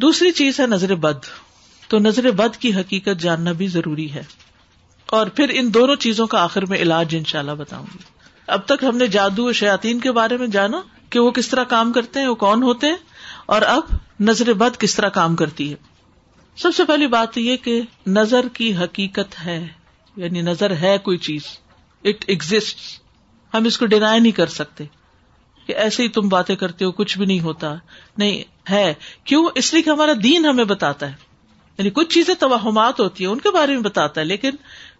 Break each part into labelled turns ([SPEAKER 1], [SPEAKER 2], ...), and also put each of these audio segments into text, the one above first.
[SPEAKER 1] دوسری چیز ہے نظر بد۔ تو نظر بد کی حقیقت جاننا بھی ضروری ہے۔ اور پھر ان دونوں چیزوں کا آخر میں علاج ان شاء اللہ بتاؤں گی۔ اب تک ہم نے جادو و شیاتین کے بارے میں جانا کہ وہ کس طرح کام کرتے ہیں، وہ کون ہوتے ہیں۔ اور اب نظر بد کس طرح کام کرتی ہے۔ سب سے پہلی بات یہ کہ نظر کی حقیقت ہے۔ یعنی نظر ہے کوئی چیز۔ اٹ ایگزٹ ہم اس کو ڈینائی نہیں کر سکتے کہ ایسے ہی تم باتیں کرتے ہو، کچھ بھی نہیں ہوتا۔ نہیں ہے کیوں؟ اس لیے کہ ہمارا دین ہمیں بتاتا ہے۔ یعنی کچھ چیزیں توہمات ہوتی ہیں، ان کے بارے میں بتاتا ہے، لیکن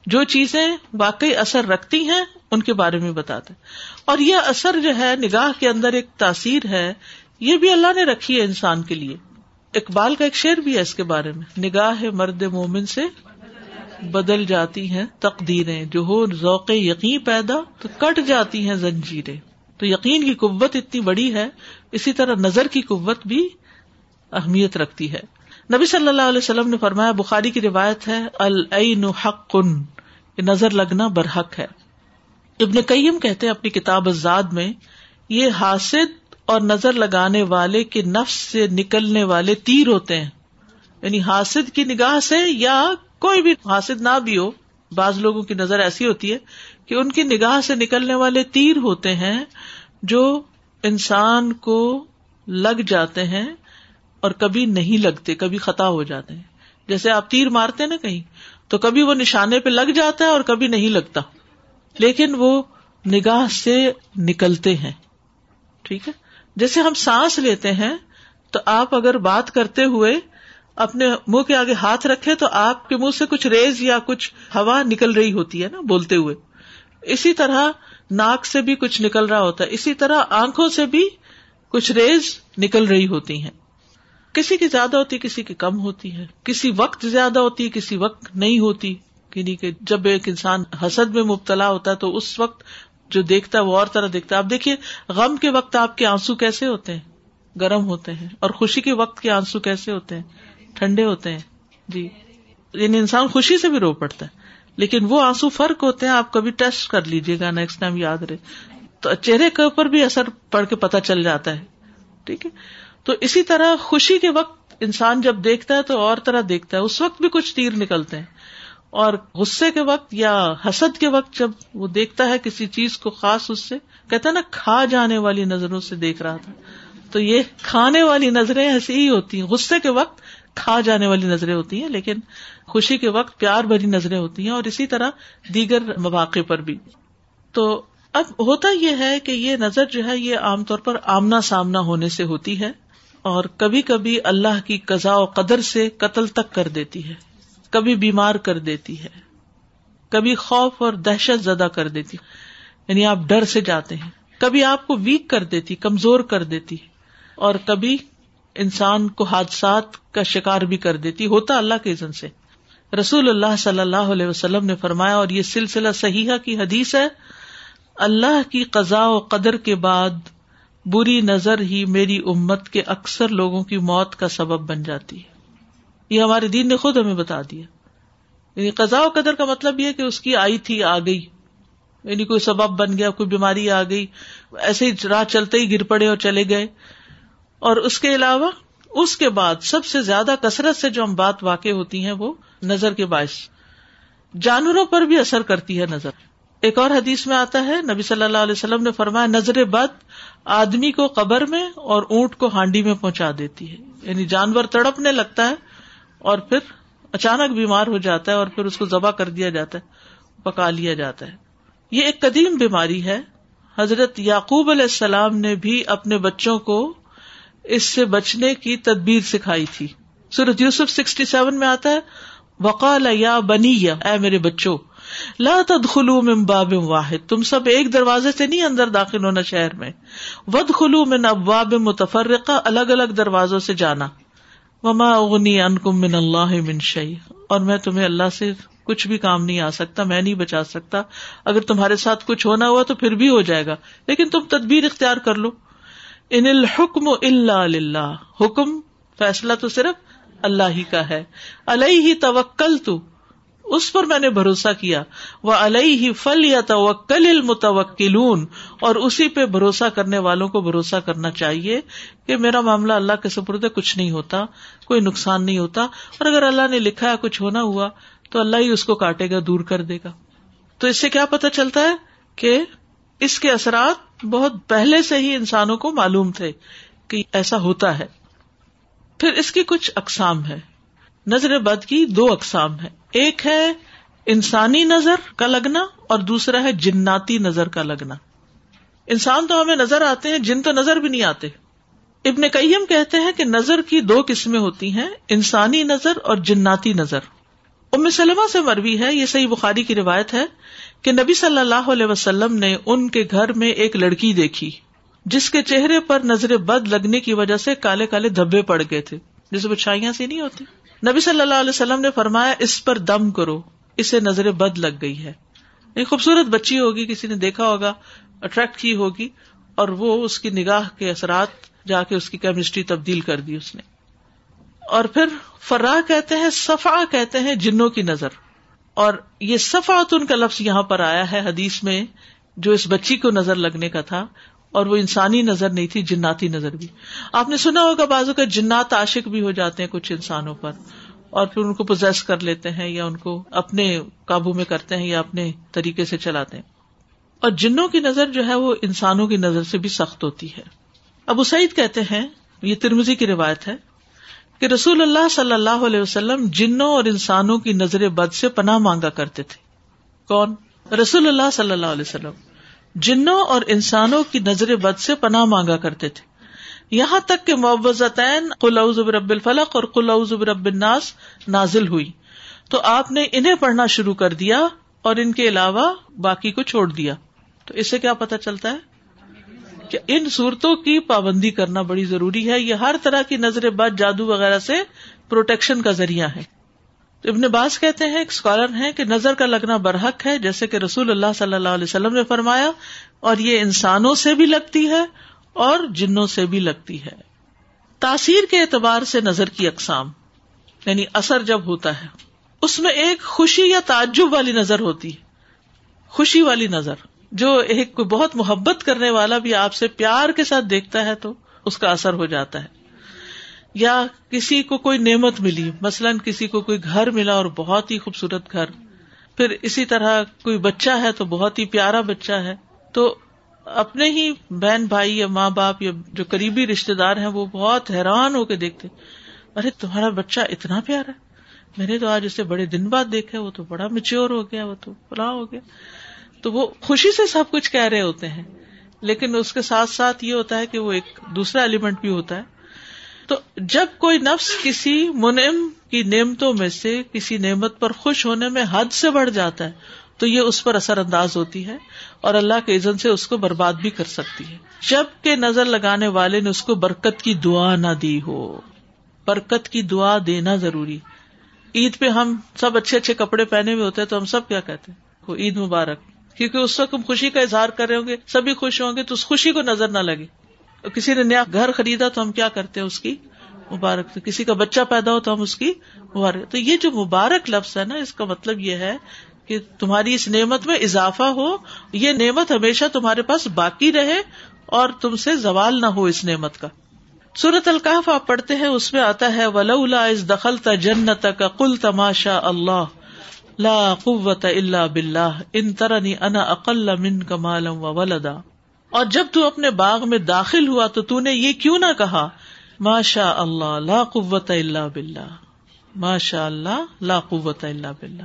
[SPEAKER 1] جو چیزیں واقعی اثر رکھتی ہیں، ان کے بارے میں بتاتا ہے۔ اور یہ اثر جو ہے، نگاہ کے اندر ایک تاثیر ہے، یہ بھی اللہ نے رکھی ہے انسان کے لیے۔ اقبال کا ایک شعر بھی ہے اس کے بارے میں۔ نگاہ مرد مومن سے بدل جاتی ہیں تقدیریں، جو ہو ذوق یقین پیدا تو کٹ جاتی ہیں زنجیریں۔ تو یقین کی قوت اتنی بڑی ہے اسی طرح نظر کی قوت بھی اہمیت رکھتی ہے۔ نبی صلی اللہ علیہ وسلم نے فرمایا، بخاری کی روایت ہے، العین حق نظر لگنا برحق ہے۔ ابن کئیم کہتے ہیں اپنی کتاب ازاد میں، یہ حاصل اور نظر لگانے والے کے نفس سے نکلنے والے تیر ہوتے ہیں۔ یعنی حاصل کی نگاہ سے یا کوئی بھی حاصل نہ بھی ہو، بعض لوگوں کی نظر ایسی ہوتی ہے کہ ان کی نگاہ سے نکلنے والے تیر ہوتے ہیں جو انسان کو لگ جاتے ہیں اور کبھی نہیں لگتے، کبھی خطا ہو جاتے ہیں۔ جیسے آپ تیر مارتے نا کہیں، تو کبھی وہ نشانے پہ لگ جاتا ہے اور کبھی نہیں لگتا۔ لیکن وہ نگاہ سے نکلتے ہیں۔ ٹھیک ہے؟ جیسے ہم سانس لیتے ہیں، تو آپ اگر بات کرتے ہوئے اپنے منہ کے آگے ہاتھ رکھے تو آپ کے منہ سے کچھ ریز یا کچھ ہوا نکل رہی ہوتی ہے نا، بولتے ہوئے۔ اسی طرح ناک سے بھی کچھ نکل رہا ہوتا ہے اسی طرح آنکھوں سے بھی کچھ ریز نکل رہی ہوتی ہیں کسی کی زیادہ ہوتی ہے، کسی کی کم ہوتی ہے کسی وقت زیادہ ہوتی ہے، کسی وقت نہیں ہوتی یعنی کہ جب ایک انسان حسد میں مبتلا ہوتا ہے تو اس وقت جو دیکھتا ہے وہ اور طرح دیکھتا ہے۔ اب دیکھیے، غم کے وقت آپ کے آنسو کیسے ہوتے ہیں؟ گرم ہوتے ہیں اور خوشی کے وقت کے آنسو کیسے ہوتے ہیں؟ ٹھنڈے ہوتے ہیں۔ جی یعنی انسان خوشی سے بھی رو پڑتا ہے۔ لیکن وہ آنسو فرق ہوتے ہیں، آپ کبھی ٹیسٹ کر لیجیے گا نیکسٹ ٹائم یاد رہے۔ تو چہرے کے اوپر بھی اثر پڑ کے پتا چل جاتا ہے، ٹھیک ہے؟ تو اسی طرح خوشی کے وقت انسان جب دیکھتا ہے تو اور طرح دیکھتا ہے، اس وقت بھی کچھ تیر نکلتے ہیں۔ اور غصے کے وقت یا حسد کے وقت جب وہ دیکھتا ہے کسی چیز کو خاص اس سے، کہتا ہے نا، کھا جانے والی نظروں سے دیکھ رہا تھا۔ تو یہ کھانے والی نظریں ایسی ہی ہوتی ہیں۔ غصے کے وقت کھا جانے والی نظریں ہوتی ہیں، لیکن خوشی کے وقت پیار بھری نظریں ہوتی ہیں اور اسی طرح دیگر مواقع پر بھی۔ تو اب ہوتا یہ ہے کہ یہ نظر جو ہے یہ عام طور پر آمنا سامنا ہونے سے ہوتی ہے اور کبھی کبھی اللہ کی قزا و قدر سے قتل تک کر دیتی ہے، کبھی بیمار کر دیتی ہے، کبھی خوف اور دہشت زدہ کر دیتی یعنی آپ ڈر سے جاتے ہیں۔ کبھی آپ کو ویک کر دیتی، کمزور کر دیتی اور کبھی انسان کو حادثات کا شکار بھی کر دیتی، ہوتا اللہ کے عزن سے۔ رسول اللہ صلی اللہ علیہ وسلم نے فرمایا اور یہ سلسلہ صحیحہ کی حدیث ہے، اللہ کی قزا و قدر کے بعد بری نظر ہی میری امت کے اکثر لوگوں کی موت کا سبب بن جاتی ہے۔ یہ ہمارے دین نے خود ہمیں بتا دیا۔ یعنی قزا و قدر کا مطلب یہ کہ اس کی آئی تھی، آ گئی۔ یعنی کوئی سبب بن گیا، کوئی بیماری آ گئی، ایسے ہی راہ چلتے ہی گر پڑے اور چلے گئے۔ اور اس کے علاوہ، اس کے بعد سب سے زیادہ کثرت سے جو ہم بات واقع ہوتی ہیں وہ نظر کے باعث۔ جانوروں پر بھی اثر کرتی ہے نظر۔ ایک اور حدیث میں آتا ہے، نبی صلی اللہ علیہ وسلم نے فرمایا، نظر بد آدمی کو قبر میں اور اونٹ کو ہانڈی میں پہنچا دیتی ہے۔ یعنی جانور تڑپنے لگتا ہے اور پھر اچانک بیمار ہو جاتا ہے اور پھر اس کو ذبح کر دیا جاتا ہے، پکا لیا جاتا ہے۔ یہ ایک قدیم بیماری ہے۔ حضرت یعقوب علیہ السلام نے بھی اپنے بچوں کو اس سے بچنے کی تدبیر سکھائی تھی۔ سورت یوسف سکسٹی سیون میں آتا ہے وقال یا بنی یا، اے میرے بچوں، لا تدخلوا من باب واحد، تم سب ایک دروازے سے نہیں اندر داخل ہونا شہر میں۔ ود خلو من ابواب متفرقہ، الگ الگ دروازوں سے جانا۔ وما اغنی انکم من اللہ من شیء، اور میں تمہیں اللہ سے کچھ بھی کام نہیں آ سکتا، میں نہیں بچا سکتا۔ اگر تمہارے ساتھ کچھ ہونا ہوا تو پھر بھی ہو جائے گا، لیکن تم تدبیر اختیار کر لو۔ ان الحکم اللہ حکم، فیصلہ تو صرف اللہ ہی کا ہے۔ اللہ ہی توکل تو اس پر میں نے بھروسہ کیا۔ وہ علیہ ہی فل یا توکل المتوکلون، اور اسی پہ بھروسہ کرنے والوں کو بھروسہ کرنا چاہیے کہ میرا معاملہ اللہ کے سپرد کچھ نہیں ہوتا، کوئی نقصان نہیں ہوتا۔ اور اگر اللہ نے لکھا ہے، کچھ ہونا ہوا، تو اللہ ہی اس کو کاٹے گا، دور کر دے گا۔ تو اس سے کیا پتا چلتا ہے کہ اس کے اثرات بہت پہلے سے ہی انسانوں کو معلوم تھے کہ ایسا ہوتا ہے۔ پھر اس کی کچھ اقسام ہے نظر بد کی دو اقسام ہے ایک ہے انسانی نظر کا لگنا اور دوسرا ہے جناتی نظر کا لگنا۔ انسان تو ہمیں نظر آتے ہیں، جن تو نظر بھی نہیں آتے۔ ابن کئیم کہتے ہیں کہ نظر کی دو قسمیں ہوتی ہیں، انسانی نظر اور جناتی نظر۔ ام سلمہ سے مروی ہے، یہ صحیح بخاری کی روایت ہے کہ نبی صلی اللہ علیہ وسلم نے ان کے گھر میں ایک لڑکی دیکھی۔ جس کے چہرے پر نظر بد لگنے کی وجہ سے کالے کالے دھبے پڑ گئے تھے جسے بچھائیاں سے نہیں ہوتی۔ نبی صلی اللہ علیہ وسلم نے فرمایا، اس پر دم کرو، اسے نظر بد لگ گئی ہے۔ ایک خوبصورت بچی ہوگی، کسی نے دیکھا ہوگا اٹریکٹ کی ہوگی، اور وہ اس کی نگاہ کے اثرات جا کے اس کی کیمسٹری تبدیل کر دی اس نے۔ اور پھر فرا کہتے ہیں صفا کہتے ہیں جنوں کی نظر۔ اور یہ صفات ان کا لفظ یہاں پر آیا ہے حدیث میں، جو اس بچی کو نظر لگنے کا تھا اور وہ انسانی نظر نہیں تھی، جناتی نظر بھی۔ آپ نے سنا ہوگا بازو کا جنات عاشق بھی ہو جاتے ہیں کچھ انسانوں پر، اور پھر ان کو پوزیس کر لیتے ہیں یا ان کو اپنے قابو میں کرتے ہیں یا اپنے طریقے سے چلاتے ہیں۔ اور جنوں کی نظر جو ہے وہ انسانوں کی نظر سے بھی سخت ہوتی ہے۔ ابو سعید کہتے ہیں، یہ ترمزی کی روایت ہے، کہ رسول اللہ صلی اللہ علیہ وسلم جنوں اور انسانوں کی نظر بد سے پناہ مانگا کرتے تھے۔ کون؟ رسول اللہ صلی اللہ علیہ وسلم۔ جنوں اور انسانوں کی نظر بد سے پناہ مانگا کرتے تھے۔ یہاں تک کہ معوزتین قلعز رب الفلق اور قلعز رب الناس نازل ہوئی۔ تو آپ نے انہیں پڑھنا شروع کر دیا اور ان کے علاوہ باقی کو چھوڑ دیا۔ تو اس سے کیا پتا چلتا ہے؟ کہ ان صورتوں کی پابندی کرنا بڑی ضروری ہے۔ یہ ہر طرح کی نظر بد، جادو وغیرہ سے پروٹیکشن کا ذریعہ ہے۔ ابن باز کہتے ہیں، ایک اسکالر ہیں کہ نظر کا لگنا برحق ہے، جیسے کہ رسول اللہ صلی اللہ علیہ وسلم نے فرمایا، اور یہ انسانوں سے بھی لگتی ہے اور جنوں سے بھی لگتی ہے۔ تاثیر کے اعتبار سے نظر کی اقسام یعنی اثر جب ہوتا ہے، اس میں ایک خوشی یا تعجب والی نظر ہوتی ہے۔ خوشی والی نظر، جو ایک کوئی بہت محبت کرنے والا بھی آپ سے پیار کے ساتھ دیکھتا ہے تو اس کا اثر ہو جاتا ہے۔ یا کسی کو کوئی نعمت ملی، مثلاً کسی کو کوئی گھر ملا اور بہت ہی خوبصورت گھر، پھر اسی طرح کوئی بچہ ہے تو بہت ہی پیارا بچہ ہے، تو اپنے ہی بہن بھائی یا ماں باپ یا جو قریبی رشتے دار ہیں، وہ بہت حیران ہو کے دیکھتے، ارے تمہارا بچہ اتنا پیارا ہے، میں نے تو آج اسے بڑے دن بعد دیکھا، وہ تو بڑا میچور ہو گیا، وہ تو بڑا ہو گیا۔ تو وہ خوشی سے سب کچھ کہہ رہے ہوتے ہیں، لیکن اس کے ساتھ ساتھ یہ ہوتا ہے کہ وہ ایک دوسرا ایلیمنٹ بھی ہوتا ہے۔ تو جب کوئی نفس کسی منعم کی نعمتوں میں سے کسی نعمت پر خوش ہونے میں حد سے بڑھ جاتا ہے، تو یہ اس پر اثر انداز ہوتی ہے اور اللہ کے عزن سے اس کو برباد بھی کر سکتی ہے۔ جبکہ نظر لگانے والے نے اس کو برکت کی دعا نہ دی ہو۔ برکت کی دعا دینا ضروری۔ عید پہ ہم سب اچھے اچھے کپڑے پہنے ہوئے ہوتے ہیں تو ہم سب کیا کہتے ہیں؟ عید مبارک۔ کیونکہ اس وقت ہم خوشی کا اظہار کر رہے ہوں گے، سبھی خوش ہوں گے تو اس خوشی کو نظر نہ لگے۔ کسی نے نیا گھر خریدا تو ہم کیا کرتے ہیں اس کی مبارک کسی کا بچہ پیدا ہو تو ہم اس کی مبارک تو یہ جو مبارک لفظ ہے نا، اس کا مطلب یہ ہے کہ تمہاری اس نعمت میں اضافہ ہو، یہ نعمت ہمیشہ تمہارے پاس باقی رہے اور تم سے زوال نہ ہو اس نعمت کا۔ سورت القاف آپ پڑھتے ہیں، اس میں آتا ہے ولا اس دخل جنت کا کل تماشا اللہ لا قوت اللہ بلّہ ان ترنی انا اقل من کمالم و ولدا اور جب تو اپنے باغ میں داخل ہوا تو تو نے یہ کیوں نہ کہا ماشا اللہ لا قوت اللہ بلّہ ماشاء اللہ لا قوت اللہ بلّہ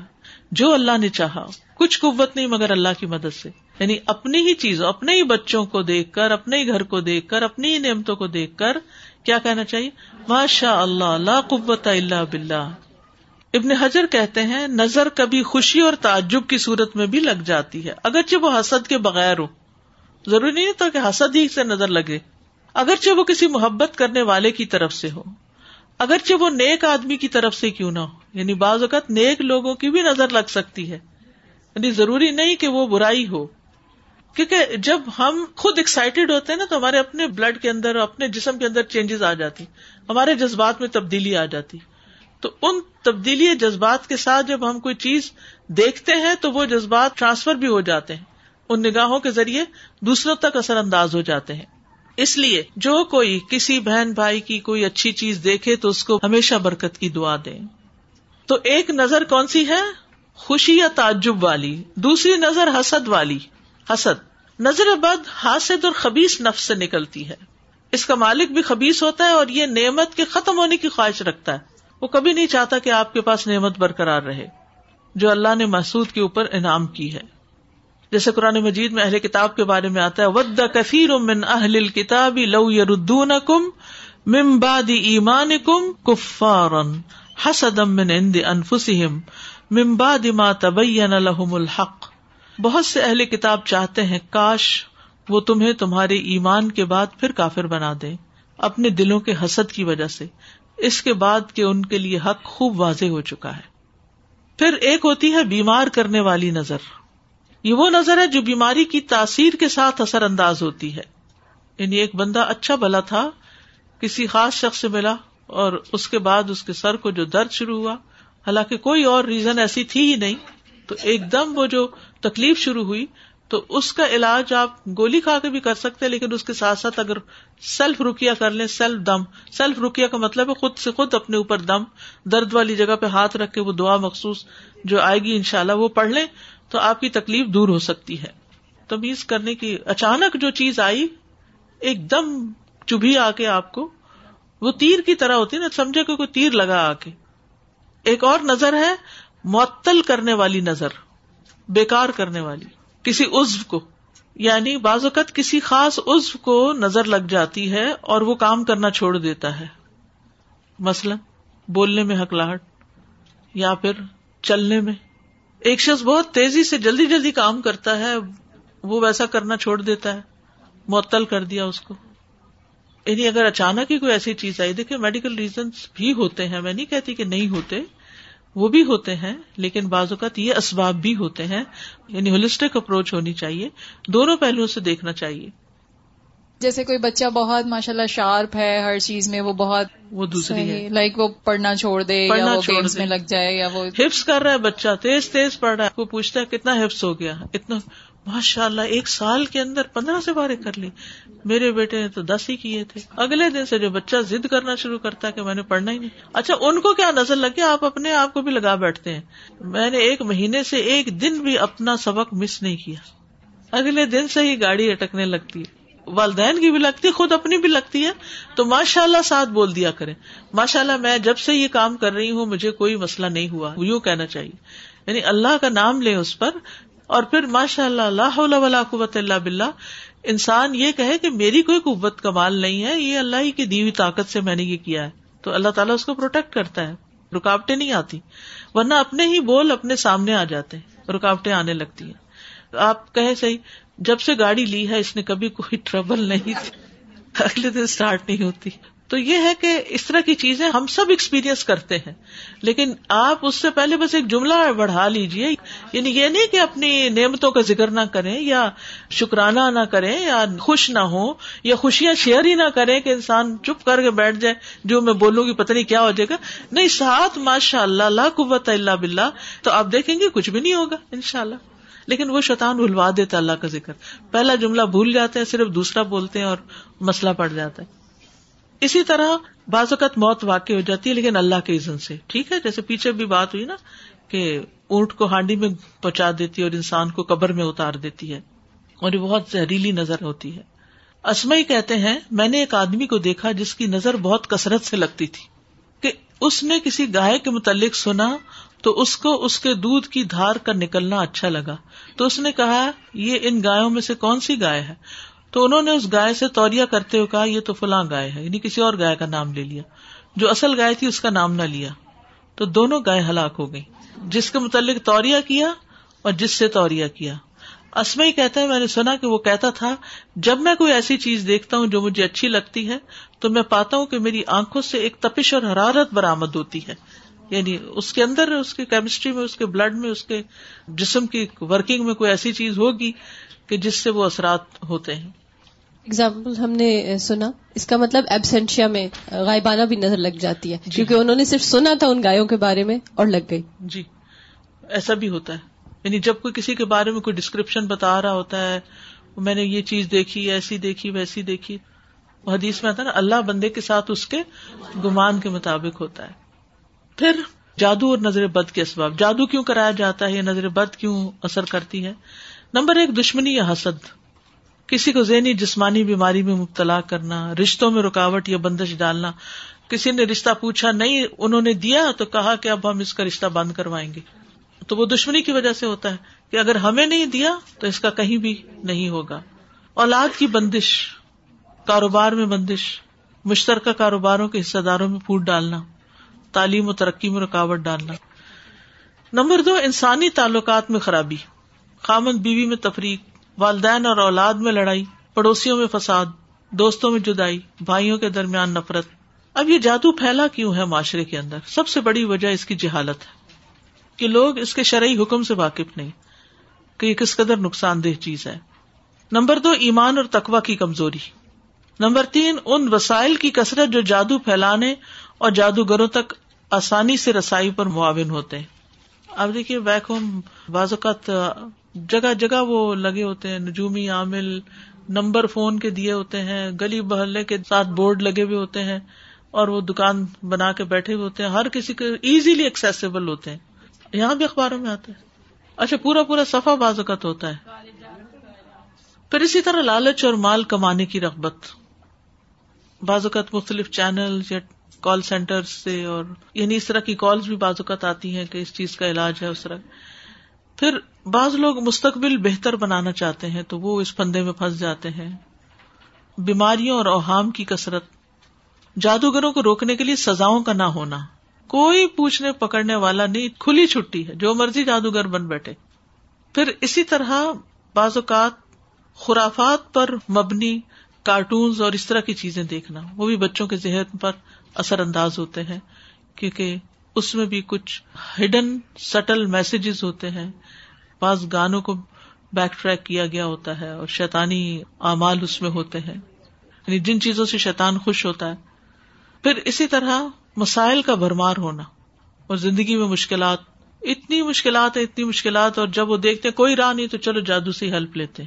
[SPEAKER 1] جو اللہ نے چاہا، کچھ قوت نہیں مگر اللہ کی مدد سے یعنی اپنی ہی چیزوں اپنے ہی بچوں کو دیکھ کر، اپنے ہی گھر کو دیکھ کر، اپنی ہی نعمتوں کو دیکھ کر، کیا کہنا چاہیے ماشاء اللہ لا قوت اللہ بلّہ ابن حجر کہتے ہیں، نظر کبھی خوشی اور تعجب کی صورت میں بھی لگ جاتی ہے، اگرچہ وہ حسد کے بغیر ہو ضروری نہیں تھا کہ حسد ہی سے نظر لگے۔ اگرچہ وہ کسی محبت کرنے والے کی طرف سے ہو۔ اگرچہ وہ نیک آدمی کی طرف سے کیوں نہ ہو۔ یعنی بعض اوقات نیک لوگوں کی بھی نظر لگ سکتی ہے۔ یعنی ضروری نہیں کہ وہ برائی ہو۔ کیونکہ جب ہم خود ایکسائٹیڈ ہوتے ہیں نا تو ہمارے اپنے بلڈ کے اندر اپنے جسم کے اندر چینجز آ جاتی۔ ہمارے جذبات میں تبدیلی آ جاتی۔ تو ان تبدیلی جذبات کے ساتھ جب ہم کوئی چیز دیکھتے ہیں تو وہ جذبات ٹرانسفر بھی ہو جاتے ہیں۔ ان نگاہوں کے ذریعے دوسروں تک اثر انداز ہو جاتے ہیں۔ اس لیے جو کوئی کسی بہن بھائی کی کوئی اچھی چیز دیکھے تو اس کو ہمیشہ برکت کی دعا دے تو ایک نظر کون سی ہے؟ خوشی یا تعجب والی۔ دوسری نظر حسد والی۔ حسد۔ نظر بد، حاسد اور خبیص نفس سے نکلتی ہے۔ اس کا مالک بھی خبیص ہوتا ہے اور یہ نعمت کے ختم ہونے کی خواہش رکھتا ہے۔ وہ کبھی نہیں چاہتا کہ آپ کے پاس نعمت برقرار رہے۔ جو اللہ نے محسود کے اوپر انعام کی ہے۔ جیسے قرآن مجید میں اہل کتاب کے بارے میں آتا ہے، ود کثیر من اہل کتاب لو یردون کم ممباد ایمان کم کفارن حسدم من عند انفسهم ممباد ما تبین لهم الحق. بہت سے اہل کتاب چاہتے ہیں، کاش وہ تمہیں تمہارے ایمان کے بعد پھر کافر بنا دے، اپنے دلوں کے حسد کی وجہ سے۔ اس کے بعد کہ ان کے لیے حق خوب واضح ہو چکا ہے۔ پھر ایک ہوتی ہے بیمار کرنے والی نظر۔ یہ وہ نظر ہے جو بیماری کی تاثیر کے ساتھ اثر انداز ہوتی ہے۔ یعنی ایک بندہ اچھا بلا تھا، کسی خاص شخص سے ملا اور اس کے بعد اس کے سر کو جو درد شروع ہوا، حالانکہ کوئی اور ریزن ایسی تھی ہی نہیں۔ تو ایک دم وہ جو تکلیف شروع ہوئی، تو اس کا علاج آپ گولی کھا کے بھی کر سکتے لیکن اس کے ساتھ ساتھ اگر سیلف رکیا کر لیں، سیلف دم۔ سیلف رکیا کا مطلب ہے خود سے خود اپنے اوپر دم، درد والی جگہ پہ ہاتھ رکھ کے وہ دعا مخصوص جو آئے گی ان شاء اللہ وہ پڑھ لیں۔ تو آپ کی تکلیف دور ہو سکتی ہے۔ تمیز کرنے کی اچانک جو چیز آئی، ایک دم چبھی آ کے آپ کو۔ وہ تیر کی طرح ہوتی نا، سمجھے کہ کوئی تیر لگا آ کے ایک اور نظر ہے، معطل کرنے والی نظر، بیکار کرنے والی۔ کسی عزو کو یعنی بعض اوقات کسی خاص عزو کو نظر لگ جاتی ہے اور وہ کام کرنا چھوڑ دیتا ہے۔ مثلاً، بولنے میں ہکلاہٹ، یا پھر چلنے میں۔ ایک شخص بہت تیزی سے جلدی جلدی کام کرتا ہے، وہ ویسا کرنا چھوڑ دیتا ہے، معطل کر دیا اس کو۔ یعنی اگر اچانک ہی کوئی ایسی چیز آئی دیکھے میڈیکل ریزنس بھی ہوتے ہیں، میں نہیں کہتی کہ نہیں ہوتے، وہ بھی ہوتے ہیں، لیکن بعض اوقات یہ اسباب بھی ہوتے ہیں۔ یعنی ہولسٹک اپروچ ہونی چاہیے، دونوں پہلوؤں سے دیکھنا چاہیے۔
[SPEAKER 2] جیسے کوئی بچہ بہت ماشاء اللہ شارپ ہے ہر چیز میں وہ بہت
[SPEAKER 1] وہ دوسری ہے۔
[SPEAKER 2] لائک وہ پڑھنا چھوڑ دے
[SPEAKER 1] پڑھنا
[SPEAKER 2] یا
[SPEAKER 1] چھوڑ
[SPEAKER 2] گیمس
[SPEAKER 1] دے۔
[SPEAKER 2] میں لگ جائے یا وہ
[SPEAKER 1] حفظ کر رہا ہے بچہ تیز تیز پڑھ رہا ہے۔ وہ پوچھتا ہے کتنا حفظ ہو گیا؟ اتنا۔ ماشاء اللہ ایک سال کے اندر پندرہ سے بارے کر لی۔ میرے بیٹے نے تو دس ہی کیے تھے۔ اگلے دن سے جو بچہ ضد کرنا شروع کرتا ہے کہ میں نے پڑھنا ہی نہیں۔ اچھا ان کو کیا نظر لگے؟ آپ اپنے آپ کو بھی لگا بیٹھتے ہیں۔ میں نے ایک مہینے سے ایک دن بھی اپنا سبق مس نہیں کیا۔ اگلے دن سے ہی گاڑی اٹکنے لگتی ہے والدین کی بھی لگتی خود اپنی بھی لگتی ہے۔ تو ماشاء اللہ ساتھ بول دیا کرے ماشاء اللہ میں جب سے یہ کام کر رہی ہوں، مجھے کوئی مسئلہ نہیں ہوا۔ یوں کہنا چاہیے۔ یعنی اللہ کا نام لے اس پر اور پھر ماشاء اللہ اللہ ولا قوت اللہ بلّہ انسان یہ کہے کہ میری کوئی قوت کمال نہیں ہے، یہ اللہ ہی کی دیوی طاقت سے میں نے یہ کیا ہے۔ تو اللہ تعالیٰ اس کو پروٹیکٹ کرتا ہے۔ رکاوٹیں نہیں آتی، ورنہ اپنے ہی بول اپنے سامنے آ جاتے ہیں۔ رکاوٹیں آنے لگتی ہیں۔ آپ کہیں صحیح جب سے گاڑی لی ہے اس نے کبھی کوئی ٹربل نہیں تھی۔ اگلے دن اسٹارٹ نہیں ہوتی۔ تو یہ ہے کہ اس طرح کی چیزیں ہم سب ایکسپیرئنس کرتے ہیں۔ لیکن آپ اس سے پہلے بس ایک جملہ بڑھا لیجیے یعنی یہ نہیں کہ اپنی نعمتوں کا ذکر نہ کریں یا شکرانہ نہ کریں یا خوش نہ ہو یا خوشیاں شیئر ہی نہ کریں کہ انسان چپ کر کے بیٹھ جائے۔ جو میں بولوں گی پتہ نہیں کیا ہو جائے گا۔ نہیں، ساتھ ماشاء اللہ اللہ قوت اللہ بلّہ تو آپ دیکھیں گے کچھ بھی نہیں ہوگا ان شاء اللہ لیکن وہ شیطان بھلوا دیتا اللہ کا ذکر۔ پہلا جملہ بھول جاتے ہیں، صرف دوسرا بولتے ہیں اور مسئلہ پڑ جاتا ہے۔ اسی طرح بعض اوقات موت واقع ہو جاتی ہے، لیکن اللہ کے عزن سے۔ ٹھیک ہے، جیسے پیچھے بھی بات ہوئی نا کہ اونٹ کو ہانڈی میں پہنچا دیتی ہے اور انسان کو قبر میں اتار دیتی ہے، اور یہ بہت زہریلی نظر ہوتی ہے۔ اسمئی کہتے ہیں، میں نے ایک آدمی کو دیکھا جس کی نظر بہت کثرت سے لگتی تھی کہ اس نے کسی گائے کے متعلق سنا تو اس کو اس کے دودھ کی دھار کا نکلنا اچھا لگا۔ تو اس نے کہا، یہ ان گایوں میں سے کون سی گائے ہے؟ تو انہوں نے اس گائے سے توریا کرتے ہوئے کہا، یہ تو فلاں گائے ہے یعنی کسی اور گائے کا نام لے لیا۔ جو اصل گائے تھی، اس کا نام نہ لیا۔ تو دونوں گائے ہلاک ہو گئی جس کے متعلق توریا کیا اور جس سے توریا کیا۔ اسمئی کہتا ہے، میں نے سنا کہ وہ کہتا تھا، جب میں کوئی ایسی چیز دیکھتا ہوں جو مجھے اچھی لگتی ہے، تو میں پاتا ہوں کہ میری آنکھوں سے ایک تپش اور حرارت برامد ہوتی ہے۔ یعنی اس کے اندر اس کی کیمسٹری میں اس کے بلڈ میں اس کے جسم کی ورکنگ میں کوئی ایسی چیز ہوگی کہ جس سے وہ اثرات ہوتے ہیں؟
[SPEAKER 3] اگزامپل ہم نے سنا اس کا مطلب ایبسینشیا میں غائبانہ بھی نظر لگ جاتی ہے
[SPEAKER 1] جی.
[SPEAKER 3] کیونکہ انہوں نے صرف سنا تھا ان گایوں کے بارے میں اور لگ گئی۔
[SPEAKER 1] جی ایسا بھی ہوتا ہے۔ یعنی جب کوئی کسی کے بارے میں کوئی ڈسکرپشن بتا رہا ہوتا ہے میں نے یہ چیز دیکھی ایسی دیکھی ویسی دیکھی حدیث میں آتا ہے نا اللہ بندے کے ساتھ اس کے گمان کے مطابق ہوتا ہے۔ پھر جادو اور نظر بد کے اسباب۔ جادو کیوں کرایا جاتا ہے یا نظر بد کیوں اثر کرتی ہے؟ نمبر ایک، دشمنی یا حسد۔ کسی کو ذہنی، جسمانی بیماری میں مبتلا کرنا، رشتوں میں رکاوٹ یا بندش ڈالنا۔ کسی نے رشتہ پوچھا، نہیں، انہوں نے دیا تو کہا کہ اب ہم اس کا رشتہ بند کروائیں گے۔ تو وہ دشمنی کی وجہ سے ہوتا ہے کہ اگر ہمیں نہیں دیا تو اس کا کہیں بھی نہیں ہوگا۔ اولاد کی بندش، کاروبار میں بندش، مشترکہ کاروباروں کے حصہ داروں میں پھوٹ ڈالنا۔ تعلیم و ترقی میں رکاوٹ ڈالنا۔ نمبر دو، انسانی تعلقات میں خرابی۔ خامن بیوی میں تفریق، والدین اور اولاد میں لڑائی، پڑوسیوں میں فساد، دوستوں میں جدائی، بھائیوں کے درمیان نفرت۔ اب یہ جادو پھیلا کیوں ہے معاشرے کے اندر؟ سب سے بڑی وجہ اس کی جہالت ہے کہ لوگ اس کے شرعی حکم سے واقف نہیں، کہ یہ کس قدر نقصان دہ چیز ہے۔ نمبر دو، ایمان اور تقوا کی کمزوری۔ نمبر تین، ان وسائل کی کثرت جو جادو پھیلانے اور جادوگروں تک آسانی سے رسائی پر معاون ہوتے ہیں۔ اب دیکھیے بیک ہوم بعض اوقات جگہ جگہ وہ لگے ہوتے ہیں، نجومی عامل نمبر فون کے دیے ہوتے ہیں، گلی بہلے کے ساتھ بورڈ لگے ہوئے ہوتے ہیں اور وہ دکان بنا کے بیٹھے ہوئے ہوتے ہیں۔ ہر کسی کے ایزیلی ایکسیسیبل ہوتے ہیں۔ یہاں بھی اخباروں میں آتا ہے۔ اچھا پورا پورا صفا بعض اوقات ہوتا ہے۔ پھر اسی طرح لالچ اور مال کمانے کی رغبت۔ بعض اوقات مختلف چینل یا کال سینٹر سے اور یعنی اس طرح کی کالز بھی بعض اوقات آتی ہیں کہ اس چیز کا علاج ہے، اس طرح۔ پھر بعض لوگ مستقبل بہتر بنانا چاہتے ہیں تو وہ اس پندے میں پھنس جاتے ہیں۔ بیماریوں اور اوہام کی کثرت۔ جادوگروں کو روکنے کے لیے سزاؤں کا نہ ہونا۔ کوئی پوچھنے پکڑنے والا نہیں، کھلی چھٹی ہے، جو مرضی جادوگر بن بیٹھے۔ پھر اسی طرح بعض اوقات خرافات پر مبنی کارٹونز اور اس طرح کی چیزیں دیکھنا، وہ بھی بچوں کے ذہن پر اثر انداز ہوتے ہیں، کیونکہ اس میں بھی کچھ ہڈن سٹل میسجز ہوتے ہیں۔ بعض گانوں کو بیک ٹریک کیا گیا ہوتا ہے اور شیطانی اعمال اس میں ہوتے ہیں۔ یعنی جن چیزوں سے شیطان خوش ہوتا ہے۔ پھر اسی طرح مسائل کا بھرمار ہونا۔ اور زندگی میں مشکلات، اتنی مشکلات ہے اتنی مشکلات، اور جب وہ دیکھتے کوئی راہ نہیں تو چلو جادو سے ہیلپ لیتے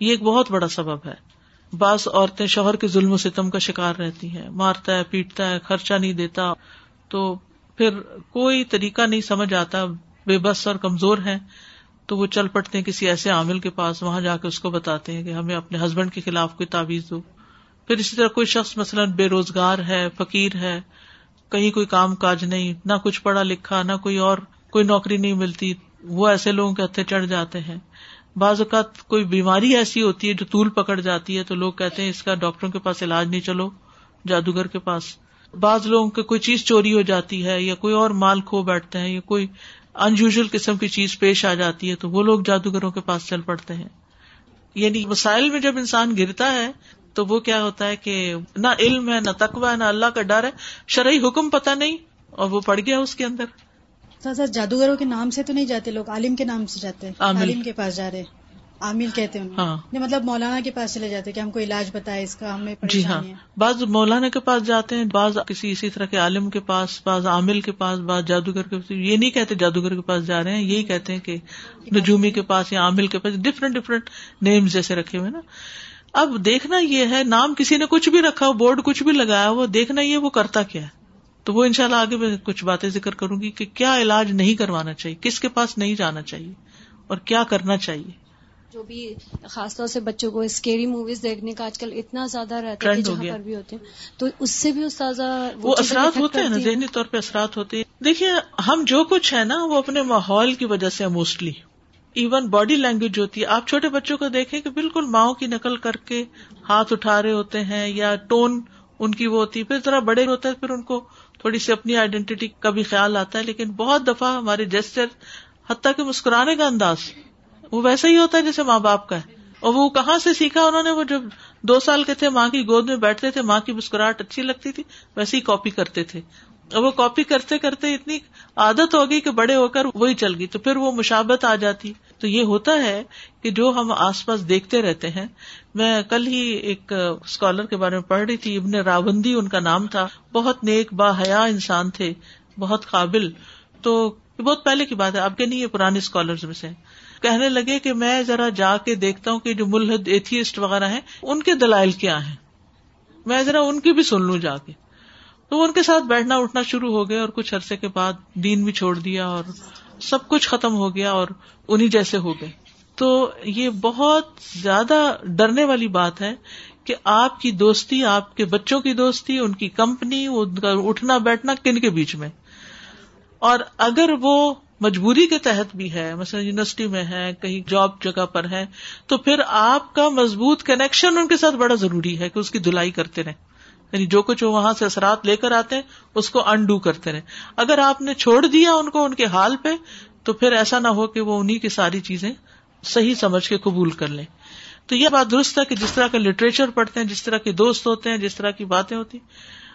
[SPEAKER 1] یہ ایک بہت بڑا سبب ہے۔ بعض عورتیں شوہر کے ظلم و ستم کا شکار رہتی ہیں، مارتا ہے، پیٹتا ہے، خرچہ نہیں دیتا، تو پھر کوئی طریقہ نہیں سمجھ آتا، بے بس اور کمزور ہے تو وہ چل پڑتے ہیں کسی ایسے عامل کے پاس، وہاں جا کے اس کو بتاتے ہیں کہ ہمیں اپنے ہسبینڈ کے خلاف کوئی تعویذ دو۔ پھر اسی طرح کوئی شخص مثلاً بے روزگار ہے، فقیر ہے، کہیں کوئی کام کاج نہیں، نہ کچھ پڑھا لکھا، نہ کوئی اور، کوئی نوکری نہیں ملتی، وہ ایسے لوگوں کے ہتھے چڑھ جاتے ہیں۔ بعض اوقات کوئی بیماری ایسی ہوتی ہے جو طول پکڑ جاتی ہے تو لوگ کہتے ہیں اس کا ڈاکٹروں کے پاس علاج نہیں، چلو، جادوگر کے پاس۔ بعض لوگوں کی کوئی چیز چوری ہو جاتی ہے یا کوئی اور مال کھو بیٹھتے ہیں یا کوئی انیوژل قسم کی چیز پیش آ جاتی ہے تو وہ لوگ جادوگروں کے پاس چل پڑتے ہیں۔ یعنی مسائل میں جب انسان گرتا ہے تو وہ کیا ہوتا ہے کہ نہ علم ہے، نہ تقوی ہے، نہ اللہ کا ڈر ہے، شرعی حکم پتہ نہیں اور وہ پڑ گیا اس کے اندر۔
[SPEAKER 4] سر جادوگروں کے نام سے تو نہیں جاتے لوگ عالم کے نام سے جاتے ہیں عالم کے پاس جا رہے عامل کہتے ہیں ہاں۔ مطلب مولانا کے پاس چلے جاتے کہ ہم کو علاج بتائے اس کا ہمیں
[SPEAKER 1] جی ہاں۔ بعض مولانا کے پاس جاتے ہیں بعض کسی اسی طرح کے عالم کے پاس بعض عامل کے پاس بعض جادوگر کے پاس۔ یہ نہیں کہتے جادوگر کے پاس جا رہے ہیں یہی کہتے ہیں کہ نجومی کے پاس یا عامل کے پاس ڈفرینٹ ڈفرینٹ نیم جیسے رکھے ہوئے نا۔ اب دیکھنا یہ ہے نام کسی نے کچھ بھی رکھا ہو بورڈ کچھ بھی لگایا وہ دیکھنا یہ وہ کرتا کیا ہے؟ تو وہ ان شاء اللہ آگے میں کچھ باتیں ذکر کروں گی کہ کیا علاج نہیں کروانا چاہیے کس کے پاس نہیں جانا چاہیے اور کیا کرنا چاہیے۔
[SPEAKER 3] جو بھی خاص طور سے بچوں کو اسکیری موویز دیکھنے کا آج کل اتنا زیادہ رہتا ہے جہاں پر بھی ہوتے ہیں۔ تو اس سے بھی استاذہ
[SPEAKER 1] وہ اثرات ہوتے ہیں نا ذہنی طور پہ اثرات ہوتے ہیں۔ دیکھیے ہم جو کچھ ہے نا وہ اپنے ماحول کی وجہ سے موسٹلی ایون باڈی لینگویج ہوتی ہے آپ چھوٹے بچوں کو دیکھیں کہ بالکل ماؤں کی نقل کر کے ہاتھ اٹھا رہے ہوتے ہیں یا ٹون ان کی وہ ہوتی ہے پھر ذرا بڑے ہوتے ہیں پھر ان کو تھوڑی سی اپنی آئیڈینٹی کا بھی خیال آتا ہے، لیکن بہت دفعہ ہمارے جیسٹر حتیٰ کہ مسکرانے کا انداز، وہ ویسا ہی ہوتا ہے جیسے ماں باپ کا ہے۔ اور وہ کہاں سے سیکھا انہوں نے؟ وہ جب دو سال کے تھے، ماں کی گود میں بیٹھتے تھے، ماں کی مسکراہٹ اچھی لگتی تھی، ویسے ہی کاپی کرتے تھے۔ اور وہ کاپی کرتے کرتے اتنی عادت ہوگی کہ بڑے ہو کر وہی چل گئی، تو پھر وہ مشابت آ جاتی۔ تو یہ ہوتا ہے کہ جو ہم آس پاس دیکھتے رہتے ہیں، میں کل ہی ایک اسکالر کے بارے میں پڑھ رہی تھی، ابن راوندی ان کا نام تھا۔ بہت نیک با حیا انسان تھے، بہت قابل۔ تو بہت پہلے کی بات ہے آپ کے نہیں، یہ پرانے اسکالر میں سے۔ کہنے لگے کہ میں ذرا جا کے دیکھتا ہوں کہ جو ملحد ایتھیسٹ وغیرہ ہیں، ان کے دلائل کیا ہیں۔ میں ذرا ان کی بھی سن لوں جا کے۔ تو ان کے ساتھ بیٹھنا، اٹھنا شروع ہو گیا اور کچھ عرصے کے بعد دین بھی چھوڑ دیا اور سب کچھ ختم ہو گیا اور انہیں جیسے ہو گئے۔ تو یہ بہت زیادہ ڈرنے والی بات ہے کہ آپ کی دوستی، آپ کے بچوں کی دوستی، ان کی کمپنی، ان کا اٹھنا، بیٹھنا کن کے بیچ میں؟ اور اگر وہ مجبوری کے تحت بھی ہے، مثلا یونیورسٹی میں ہے، کہیں جاب جگہ پر ہے، تو پھر آپ کا مضبوط کنیکشن ان کے ساتھ بڑا ضروری ہے کہ اس کی دلائی کرتے رہے یعنی جو کچھ وہ وہاں سے اثرات لے کر آتے ہیں، اس کو انڈو کرتے رہے۔ اگر آپ نے چھوڑ دیا ان کو ان کے حال پہ، تو پھر ایسا نہ ہو کہ وہ انہیں کی ساری چیزیں صحیح سمجھ کے قبول کر لیں۔ تو یہ بات درست ہے کہ جس طرح کا لٹریچر پڑھتے ہیں، جس طرح کے دوست ہوتے ہیں، جس طرح کی باتیں ہوتی۔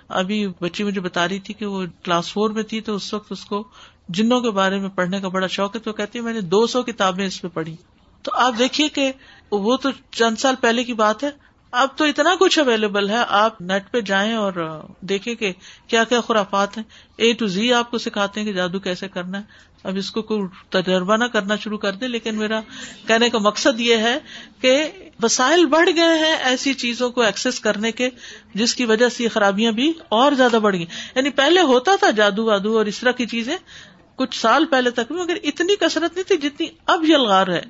[SPEAKER 1] ابھی بچی مجھے بتا رہی تھی کہ وہ کلاس فور میں تھی، تو اس وقت اس کو جنوں کے بارے میں پڑھنے کا بڑا شوق ہے، تو کہتی ہے، میں نے دو سو کتابیں اس پہ پڑھی۔ تو آپ دیکھیے کہ وہ تو چند سال پہلے کی بات ہے اب تو اتنا کچھ اویلیبل ہے، آپ نیٹ پہ جائیں اور دیکھیں کہ کیا کیا خرافات ہیں۔ اے ٹو زی آپ کو سکھاتے ہیں کہ جادو کیسے کرنا ہے۔ اب اس کو کوئی تجربہ نہ کرنا شروع کر دیں، لیکن میرا کہنے کا مقصد یہ ہے کہ وسائل بڑھ گئے ہیں ایسی چیزوں کو ایکسس کرنے کے، جس کی وجہ سے یہ خرابیاں بھی اور زیادہ بڑھ گئی یعنی پہلے ہوتا تھا جادو وادو اور اس طرح کی چیزیں، کچھ سال پہلے تک بھی، مگر اتنی کثرت نہیں تھی جتنی اب یلغار ہے۔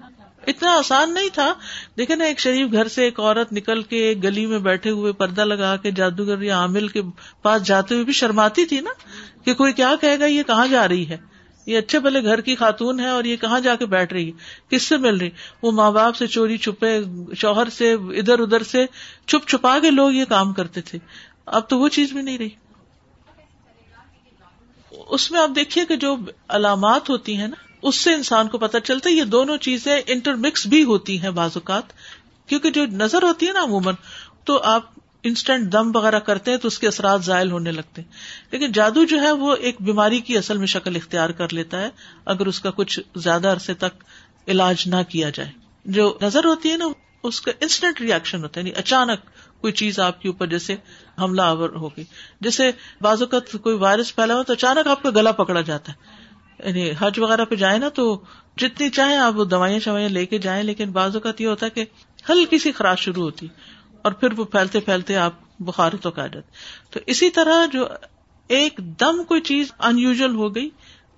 [SPEAKER 1] اتنا آسان نہیں تھا۔ دیکھے نا، ایک شریف گھر سے ایک عورت نکل کے ایک گلی میں بیٹھے ہوئے پردہ لگا کے جادوگر یا عامل کے پاس جاتے ہوئے بھی شرماتی تھی نا کہ کوئی کیا کہے گا، یہ کہاں جا رہی ہے؟ یہ اچھے بھلے گھر کی خاتون ہے اور یہ کہاں جا کے بیٹھ رہی ہے؟ کس سے مل رہی؟ وہ ماں باپ سے چوری چھپے، شوہر سے، ادھر ادھر سے چھپ چھپا کے لوگ یہ کام کرتے تھے۔ اب تو وہ چیز بھی نہیں رہی۔ اس میں آپ دیکھیے کہ جو علامات ہوتی ہیں نا اس سے انسان کو پتا چلتا ہے یہ دونوں چیزیں انٹرمکس بھی ہوتی ہیں بعض اوقات، کیونکہ جو نظر ہوتی ہے نا عموماً، تو آپ انسٹنٹ دم وغیرہ کرتے ہیں تو اس کے اثرات زائل ہونے لگتے ہیں۔ لیکن جادو جو ہے وہ ایک بیماری کی اصل میں شکل اختیار کر لیتا ہے، اگر اس کا کچھ زیادہ عرصے تک علاج نہ کیا جائے۔ جو نظر ہوتی ہے نا، اس کا انسٹنٹ ریئیکشن ہوتا ہے یعنی اچانک کوئی چیز آپ کے اوپر جیسے حملہ آور ہوگی جیسے بعض اوقات کوئی وائرس پھیلا ہو تو اچانک آپ کا گلا پکڑا جاتا ہے۔ یعنی حج وغیرہ پہ جائیں نا تو جتنی چاہیں آپ وہ دوائیاں شوائیاں لے کے جائیں، لیکن بعض اوقات یہ ہوتا ہے کہ ہلکی سی خراش شروع ہوتی اور پھر وہ پھیلتے پھیلتے آپ بخار تو آ جاتے تو اسی طرح جو ایک دم کوئی چیز ان یوژل ہو گئی،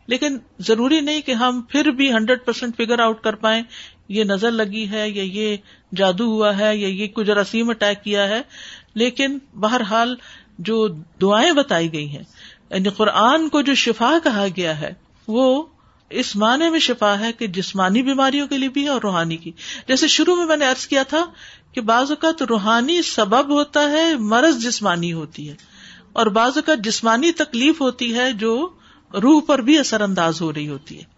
[SPEAKER 1] لیکن ضروری نہیں کہ ہم پھر بھی ہنڈریڈ پرسینٹ فگر آؤٹ کر پائیں، یہ نظر لگی ہے یا یہ جادو ہوا ہے یا یہ کچھ رسیم اٹیک کیا ہے۔ لیکن بہرحال جو دعائیں بتائی گئی ہیں یعنی قرآن کو جو شفا کہا گیا ہے وہ اس معنی میں شفا ہے کہ جسمانی بیماریوں کے لیے بھی ہے اور روحانی کی۔ جیسے شروع میں میں نے ارض کیا تھا کہ بعض اوقات روحانی سبب ہوتا ہے مرض جسمانی ہوتی ہے اور بعض اوقات جسمانی تکلیف ہوتی ہے جو روح پر بھی اثر انداز ہو رہی ہوتی ہے۔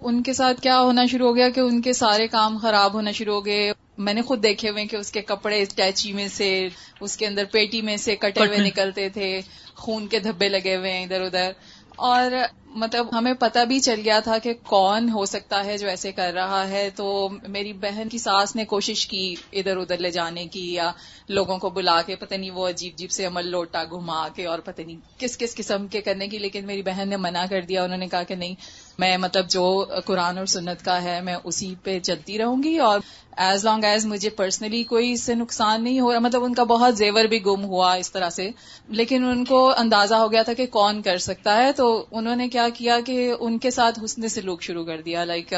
[SPEAKER 2] ان کے ساتھ کیا ہونا شروع ہو گیا کہ ان کے سارے کام خراب ہونا شروع ہو گئے؟ میں نے خود دیکھے ہوئے کہ اس کے کپڑے اسٹیچی میں سے اس کے اندر پیٹی میں سے کٹے ہوئے نکلتے تھے خون کے دھبے لگے ہوئے ہیں ادھر ادھر۔ اور مطلب ہمیں پتہ بھی چل گیا تھا کہ کون ہو سکتا ہے جو ایسے کر رہا ہے۔ تو میری بہن کی ساس نے کوشش کی ادھر ادھر لے جانے کی یا لوگوں کو بلا کے پتہ نہیں وہ عجیب عجیب سے عمل لوٹا گھما کے اور پتہ نہیں کس کس قسم کے کرنے کی لیکن میری بہن نے منع کر دیا۔ انہوں نے کہا کہ نہیں میں مطلب جو قرآن اور سنت کا ہے میں اسی پہ چلتی رہوں گی اور ایز لانگ ایز مجھے پرسنلی کوئی اس سے نقصان نہیں ہو رہا مطلب ان کا بہت زیور بھی گم ہوا اس طرح سے لیکن ان کو اندازہ ہو گیا تھا کہ کون کر سکتا ہے تو انہوں نے کیا کیا کہ ان کے ساتھ حسن سلوک شروع کر دیا لائک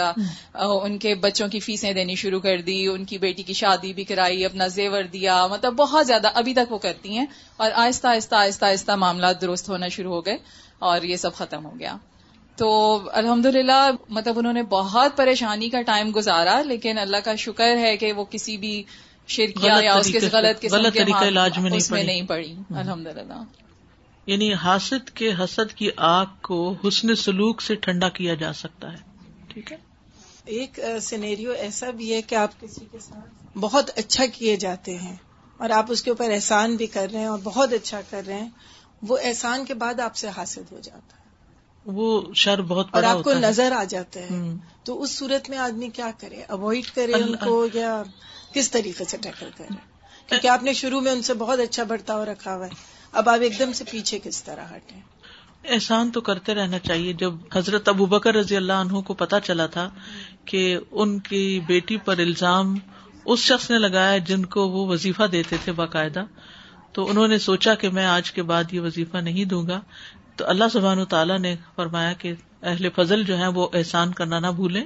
[SPEAKER 2] ان کے بچوں کی فیسیں دینی شروع کر دی ان کی بیٹی کی شادی بھی کرائی اپنا زیور دیا مطلب بہت زیادہ ابھی تک وہ کرتی ہیں اور آہستہ آہستہ آہستہ آہستہ معاملات درست ہونا شروع ہو گئے اور یہ سب ختم ہو گیا۔ تو الحمد للہ مطلب انہوں نے بہت پریشانی کا ٹائم گزارا لیکن اللہ کا شکر ہے کہ وہ کسی بھی شرکیا یا اس کے غلط
[SPEAKER 1] غلط طریقہ علاج میں
[SPEAKER 2] نہیں پڑی۔ الحمد للہ
[SPEAKER 1] یعنی حاسد کے حسد کی آگ کو حسن سلوک سے ٹھنڈا کیا جا سکتا ہے۔ ٹھیک ہے؟
[SPEAKER 5] ایک سینیریو ایسا بھی ہے کہ آپ کسی کے ساتھ بہت اچھا کیے جاتے ہیں اور آپ اس کے اوپر احسان بھی کر رہے ہیں اور بہت اچھا کر رہے ہیں وہ احسان کے بعد آپ سے حاصل ہو جاتا۔ ہے
[SPEAKER 1] وہ شر بہت
[SPEAKER 5] اور آپ کو نظر آ جاتا ہے تو اس صورت میں آدمی کیا کرے؟ اوائڈ کرے ان کو یا کس طریقے سے ٹیکل کرے؟ کیونکہ آپ نے شروع میں ان سے بہت اچھا برتاؤ رکھا ہوا ہے۔ اب آپ ایک دم سے پیچھے کس طرح ہٹے؟
[SPEAKER 1] احسان تو کرتے رہنا چاہیے۔ جب حضرت ابو بکر رضی اللہ عنہ کو پتا چلا تھا کہ ان کی بیٹی پر الزام اس شخص نے لگایا جن کو وہ وظیفہ دیتے تھے باقاعدہ تو انہوں نے سوچا کہ میں آج کے بعد یہ وظیفہ نہیں دوں گا۔ تو اللہ سبحان تعالیٰ نے فرمایا کہ اہل فضل جو ہے وہ احسان کرنا نہ بھولے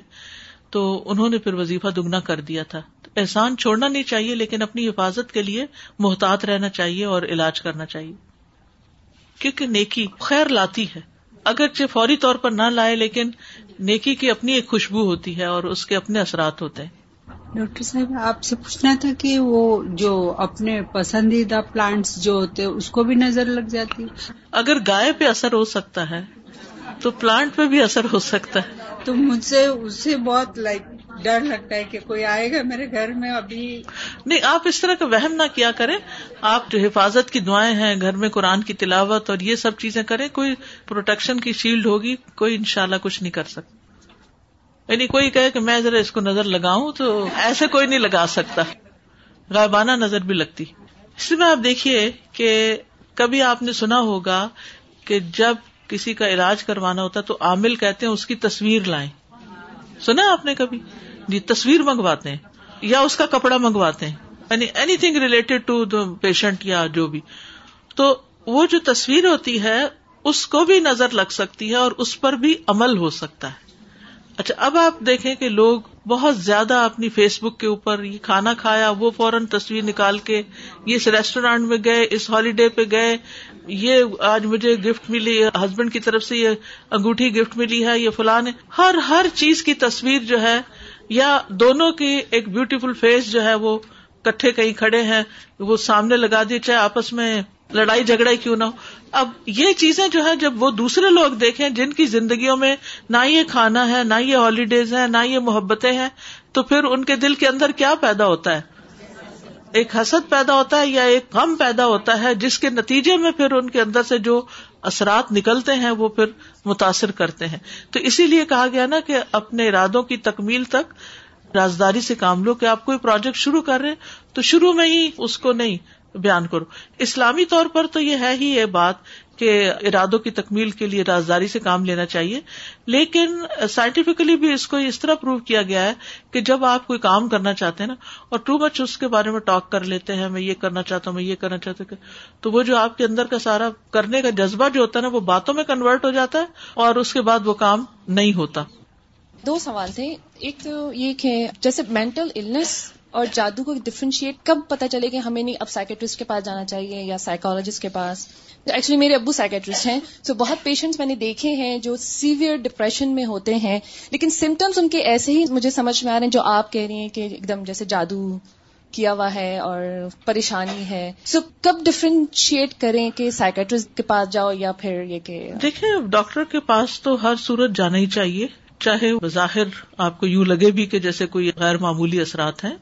[SPEAKER 1] تو انہوں نے پھر وظیفہ دگنا کر دیا تھا۔ احسان چھوڑنا نہیں چاہیے، لیکن اپنی حفاظت کے لیے محتاط رہنا چاہیے اور علاج کرنا چاہیے۔ کیونکہ نیکی خیر لاتی ہے۔ اگرچہ فوری طور پر نہ لائے، لیکن نیکی کی اپنی ایک خوشبو ہوتی ہے اور اس کے اپنے اثرات ہوتے ہیں۔
[SPEAKER 6] ڈاکٹر صاحب آپ سے پوچھنا تھا کہ وہ جو اپنے پسندیدہ پلانٹس جو ہوتے اس کو بھی نظر لگ جاتی؟
[SPEAKER 1] اگر گائے پہ اثر ہو سکتا ہے تو پلانٹ پہ بھی اثر ہو سکتا ہے۔
[SPEAKER 6] تو مجھ سے اس سے بہت لائک ڈر لگتا ہے کہ کوئی آئے گا میرے گھر میں ابھی۔
[SPEAKER 1] نہیں آپ اس طرح کا وہم نہ کیا کریں۔ آپ جو حفاظت کی دعائیں ہیں گھر میں قرآن کی تلاوت اور یہ سب چیزیں کریں کوئی پروٹیکشن کی شیلڈ ہوگی کوئی انشاءاللہ کچھ نہیں کر سکتا۔ یعنی کوئی کہے کہ میں ذرا اس کو نظر لگاؤں تو ایسے کوئی نہیں لگا سکتا۔ غائبانہ نظر بھی لگتی۔ اس میں آپ دیکھیے کہ کبھی آپ نے سنا ہوگا کہ جب کسی کا علاج کروانا ہوتا تو عامل کہتے ہیں اس کی تصویر لائیں۔ سنا آپ نے کبھی؟ جی تصویر منگواتے ہیں یا اس کا کپڑا منگواتے ہیں۔ یعنی anything related to the patient یا جو بھی۔ تو وہ جو تصویر ہوتی ہے، اس کو بھی نظر لگ سکتی ہے اور اس پر بھی عمل ہو سکتا ہے۔ اچھا اب آپ دیکھیں کہ لوگ بہت زیادہ اپنی فیس بک کے اوپر یہ کھانا کھایا، وہ فوراً تصویر نکال کے یہ اس ریسٹورینٹ میں گئے، اس ہالیڈے پہ گئے، یہ آج مجھے گفٹ ملی ہسبینڈ کی طرف سے یہ انگوٹھی گفٹ ملی ہے، یہ فلان ہے۔ ہر ہر چیز کی تصویر جو ہے، یا دونوں کی ایک بیوٹیفل فیس جو ہے، وہ کٹھے کہیں کھڑے ہیں، وہ سامنے لگا دیے، چاہے آپس میں لڑائی جھگڑا کیوں نہ ہو؟ اب یہ چیزیں جو ہے جب وہ دوسرے لوگ دیکھیں جن کی زندگیوں میں نہ یہ کھانا ہے، نہ یہ ہالیڈیز ہے نہ یہ محبتیں ہیں، تو پھر ان کے دل کے اندر کیا پیدا ہوتا ہے؟ ایک حسد پیدا ہوتا ہے یا ایک غم پیدا ہوتا ہے، جس کے نتیجے میں پھر ان کے اندر سے جو اثرات نکلتے ہیں، وہ پھر متاثر کرتے ہیں۔ تو اسی لیے کہا گیا نا کہ اپنے ارادوں کی تکمیل تک رازداری سے کام لو کہ آپ کوئی پروجیکٹ شروع کر رہے تو شروع میں ہی اس کو نہیں بیان کرو اسلامی طور پر تو یہ ہے ہی یہ بات کہ ارادوں کی تکمیل کے لیے رازداری سے کام لینا چاہیے، لیکن سائنٹیفکلی بھی اس کو اس طرح پروو کیا گیا ہے کہ جب آپ کوئی کام کرنا چاہتے ہیں نا اور ٹو مچ اس کے بارے میں ٹاک کر لیتے ہیں، میں یہ کرنا چاہتا ہوں، میں یہ کرنا چاہتا ہوں، تو وہ جو آپ کے اندر کا سارا کرنے کا جذبہ جو ہوتا ہے نا، وہ باتوں میں کنورٹ ہو جاتا ہے اور اس کے بعد وہ کام نہیں ہوتا۔
[SPEAKER 7] دو سوال تھے۔ ایک تو یہ کہ جیسے مینٹل النس اور جادو کو ڈفرینشیٹ کب پتا چلے کہ ہمیں نہیں، اب سائکٹرسٹ کے پاس جانا چاہیے یا سائیکولوجسٹ کے پاس۔ ایکچولی میرے ابو سائکٹرسٹ ہیں سو بہت پیشنٹس میں نے دیکھے ہیں جو سیویئر ڈپریشن میں ہوتے ہیں۔ لیکن سمٹمس ان کے ایسے ہی مجھے سمجھ میں آ رہے ہیں جو آپ کہہ رہی ہیں کہ ایک دم جیسے جادو کیا ہوا ہے اور پریشانی ہے۔ سو کب ڈفرینشیٹ کریں کہ سائکٹرسٹ کے پاس جاؤ یا پھر یہ کہ
[SPEAKER 1] دیکھیں ڈاکٹر کے پاس تو ہر صورت جانا ہی چاہیے۔ چاہے بظاہر آپ کو یوں لگے بھی کہ جیسے کوئی غیر معمولی اثرات ہیں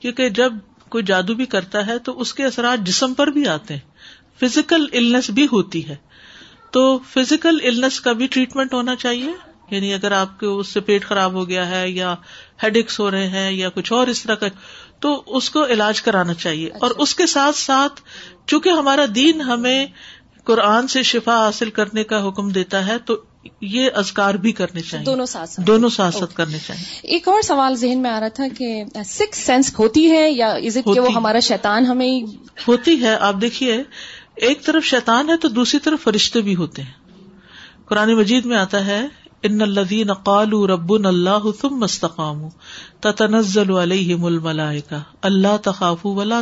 [SPEAKER 1] کیونکہ جب کوئی جادو بھی کرتا ہے تو اس کے اثرات جسم پر بھی آتے ہیں۔ فزیکل النس بھی ہوتی ہے۔ تو فزیکل النس کا بھی ٹریٹمنٹ ہونا چاہیے۔ یعنی اگر آپ کو اس سے پیٹ خراب ہو گیا ہے یا ہیڈکس ہو رہے ہیں یا کچھ اور اس طرح کا تو اس کو علاج کرانا چاہیے۔ اور اچھا۔ اس کے ساتھ ساتھ چونکہ ہمارا دین ہمیں قرآن سے شفا حاصل کرنے کا حکم دیتا ہے تو یہ ازکار بھی کرنے چاہیے۔
[SPEAKER 7] دونوں ساتھ
[SPEAKER 1] دونوں ساتھ ساتھ کرنے چاہیے۔
[SPEAKER 7] ایک اور سوال ذہن میں آ رہا تھا کہ سکس سینس ہوتی ہے یا از اٹ کہ وہ ہمارا شیطان ہمیں
[SPEAKER 1] ہوتی ہے۔ آپ دیکھیے ایک طرف شیطان ہے تو دوسری طرف فرشتے بھی ہوتے ہیں۔ قرآن مجید میں آتا ہے ان الدین قالوا ربنا اللہ ثم استقاموا تتنزل علیہم الملائکہ۔ اللہ تخافوا ولا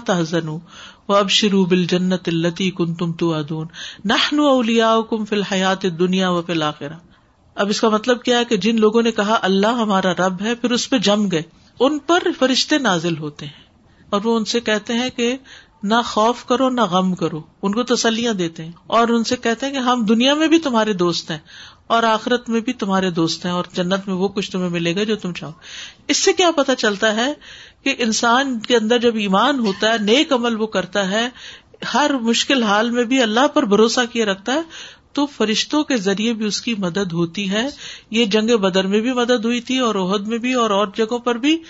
[SPEAKER 1] وہ اب شروع بل جنت التی کن تم تو ادون نہ اولیا کم فی الحیات دنیا و فی الآخرہ اب اس کا مطلب کیا ہے کہ جن لوگوں نے کہا اللہ ہمارا رب ہے، پھر اس پہ جم گئے. ان پر فرشتے نازل ہوتے ہیں اور وہ ان سے کہتے ہیں کہ نہ خوف کرو نہ غم کرو۔ ان کو تسلیاں دیتے ہیں۔ اور ان سے کہتے ہیں کہ ہم دنیا میں بھی تمہارے دوست ہیں اور آخرت میں بھی تمہارے دوست ہیں اور جنت میں وہ کچھ تمہیں ملے گا جو تم چاہو۔ اس سے کیا پتا چلتا ہے کہ انسان کے اندر جب ایمان ہوتا ہے، نیک عمل وہ کرتا ہے، ہر مشکل حال میں بھی اللہ پر بھروسہ کیے رکھتا ہے، تو فرشتوں کے ذریعے بھی اس کی مدد ہوتی ہے۔ یہ جنگ بدر میں بھی مدد ہوئی تھی اور عہد میں بھی اور اور جگہوں پر بھی۔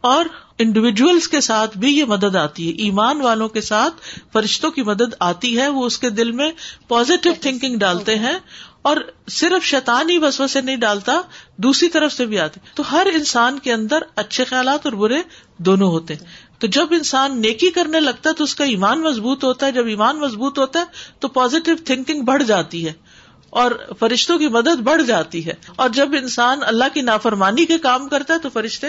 [SPEAKER 1] اور انڈیویجلس کے ساتھ بھی یہ مدد آتی ہے۔ ایمان والوں کے ساتھ فرشتوں کی مدد آتی ہے۔ وہ اس کے دل میں پازیٹو تھنکنگ ڈالتے ہیں اور صرف شیطان ہی بس سے نہیں ڈالتا دوسری طرف سے بھی آتے تو ہر انسان کے اندر اچھے خیالات اور برے دونوں ہوتے ہیں۔ تو جب انسان نیکی کرنے لگتا ہے تو اس کا ایمان مضبوط ہوتا ہے۔ جب ایمان مضبوط ہوتا ہے تو پازیٹو تھنکنگ بڑھ جاتی ہے۔ اور فرشتوں کی مدد بڑھ جاتی ہے۔ اور جب انسان اللہ کی نافرمانی کے کام کرتا ہے تو فرشتے